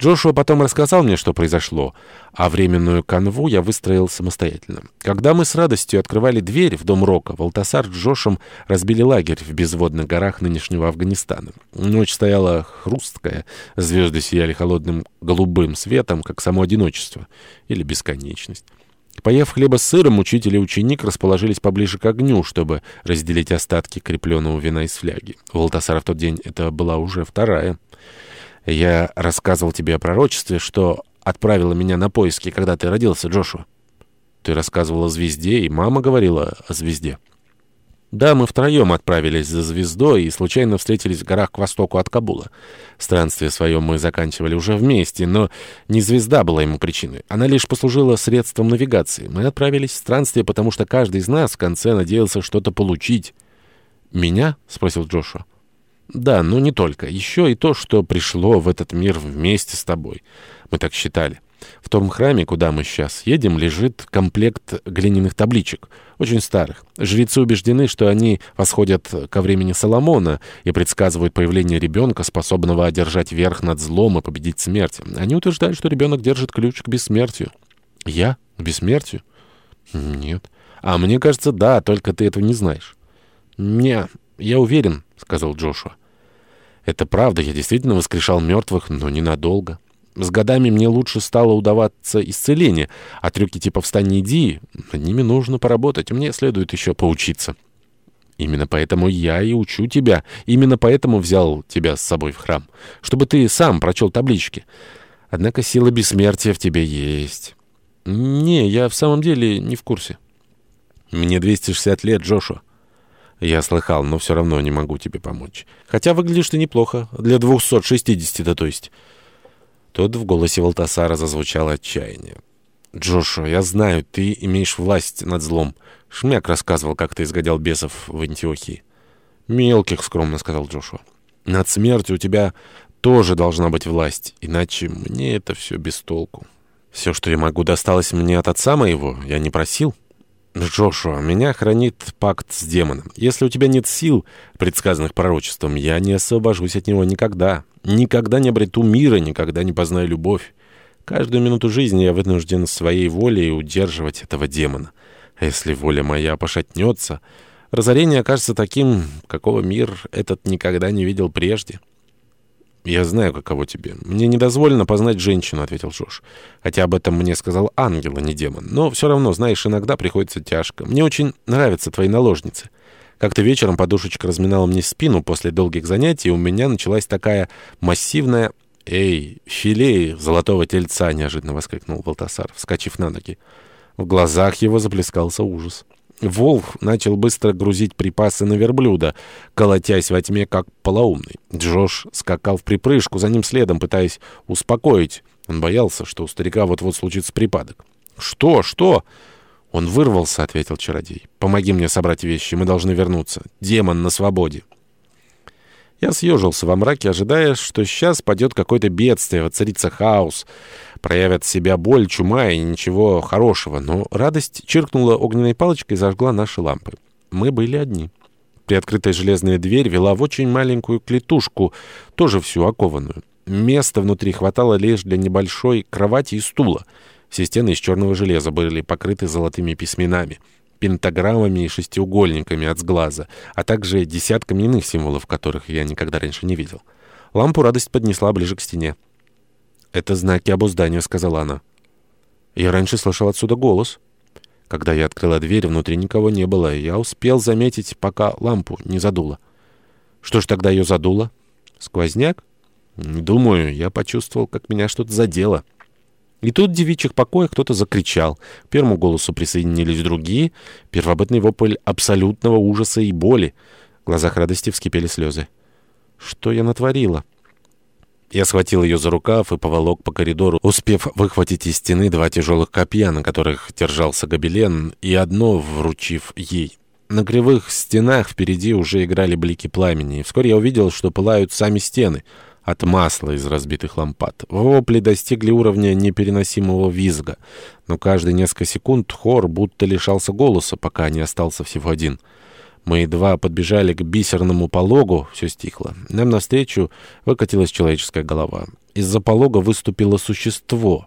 Джошуа потом рассказал мне, что произошло, а временную канву я выстроил самостоятельно. Когда мы с радостью открывали дверь в дом Рока, Валтасар с Джошем разбили лагерь в безводных горах нынешнего Афганистана. Ночь стояла хрусткая, звезды сияли холодным голубым светом, как само одиночество или бесконечность. Поев хлеба с сыром, учитель и ученик расположились поближе к огню, чтобы разделить остатки крепленного вина из фляги. У Валтасара в тот день это была уже вторая. Я рассказывал тебе о пророчестве, что отправило меня на поиски, когда ты родился, Джошуа. Ты рассказывал о звезде, и мама говорила о звезде. Да, мы втроем отправились за звездой и случайно встретились в горах к востоку от Кабула. Странствие свое мы заканчивали уже вместе, но не звезда была ему причиной. Она лишь послужила средством навигации. Мы отправились в странствие, потому что каждый из нас в конце надеялся что-то получить. «Меня?» — спросил Джошуа. «Да, но не только. Еще и то, что пришло в этот мир вместе с тобой. Мы так считали». В том храме, куда мы сейчас едем, лежит комплект глиняных табличек, очень старых. Жрецы убеждены, что они восходят ко времени Соломона и предсказывают появление ребенка, способного одержать верх над злом и победить смерть. Они утверждают, что ребенок держит ключ к бессмертию. Я? К бессмертию? Нет. А мне кажется, да, только ты этого не знаешь. Не, я уверен, сказал Джошуа. Это правда, я действительно воскрешал мертвых, но ненадолго. С годами мне лучше стало удаваться исцеление, а трюки типа «встань, иди» над ними нужно поработать, мне следует еще поучиться. Именно поэтому я и учу тебя, именно поэтому взял тебя с собой в храм, чтобы ты сам прочел таблички. Однако сила бессмертия в тебе есть. Не, я в самом деле не в курсе. Мне 260 лет, Джошуа. Я слыхал, но все равно не могу тебе помочь. Хотя выглядишь ты неплохо, для 260-то, то есть... Тут в голосе Валтасара зазвучало отчаяние. «Джошуа, я знаю, ты имеешь власть над злом. Шмяк рассказывал, как ты изгонял бесов в Антиохии». «Мелких», — скромно сказал Джошуа. «Над смертью у тебя тоже должна быть власть, иначе мне это все без толку. Все, что я могу, досталось мне от отца моего, я не просил». «Джошуа, меня хранит пакт с демоном. Если у тебя нет сил, предсказанных пророчеством, я не освобожусь от него никогда. Никогда не обрету мира, никогда не познаю любовь. Каждую минуту жизни я вынужден своей волей удерживать этого демона. А если воля моя пошатнется, разорение окажется таким, какого мир этот никогда не видел прежде». «Я знаю, каково тебе. Мне не дозволено познать женщину», — ответил Джош. «Хотя об этом мне сказал ангел, а не демон. Но все равно, знаешь, иногда приходится тяжко. Мне очень нравятся твои наложницы. Как-то вечером подушечка разминала мне спину после долгих занятий, и у меня началась такая массивная... «Эй, филей золотого тельца!» — неожиданно воскликнул Валтасар, вскочив на ноги. В глазах его заплескался ужас. Волк начал быстро грузить припасы на верблюда, колотясь во тьме, как полоумный. Джош скакал в припрыжку, за ним следом, пытаясь успокоить. Он боялся, что у старика вот-вот случится припадок. «Что? Что?» «Он вырвался», — ответил чародей. «Помоги мне собрать вещи, мы должны вернуться. Демон на свободе». Я съежился во мраке, ожидая, что сейчас падет какое-то бедствие, воцарится хаос, проявят себя боль, чума и ничего хорошего. Но радость чиркнула огненной палочкой и зажгла наши лампы. Мы были одни. Приоткрытая железная дверь вела в очень маленькую клетушку, тоже всю окованную. Места внутри хватало лишь для небольшой кровати и стула. Все стены из черного железа были покрыты золотыми письменами пентаграммами и шестиугольниками от сглаза, а также десятками иных символов, которых я никогда раньше не видел. Лампу радость поднесла ближе к стене. «Это знаки обуздания», — сказала она. Я раньше слышал отсюда голос. Когда я открыла дверь, внутри никого не было, и я успел заметить, пока лампу не задуло. Что ж тогда ее задуло? Сквозняк? Думаю, я почувствовал, как меня что-то задело. И тут в девичьих покоях кто-то закричал. К первому голосу присоединились другие. Первобытный вопль абсолютного ужаса и боли. В глазах радости вскипели слезы. «Что я натворила?» Я схватил ее за рукав и поволок по коридору, успев выхватить из стены два тяжелых копья, на которых держался гобелен, и одно вручив ей. На кривых стенах впереди уже играли блики пламени, и вскоре я увидел, что пылают сами стены — от масла из разбитых лампад. Вопли достигли уровня непереносимого визга, но каждые несколько секунд хор будто лишался голоса, пока не остался всего один. Мы едва подбежали к бисерному пологу, все стихло. Нам навстречу выкатилась человеческая голова. Из-за полога выступило существо.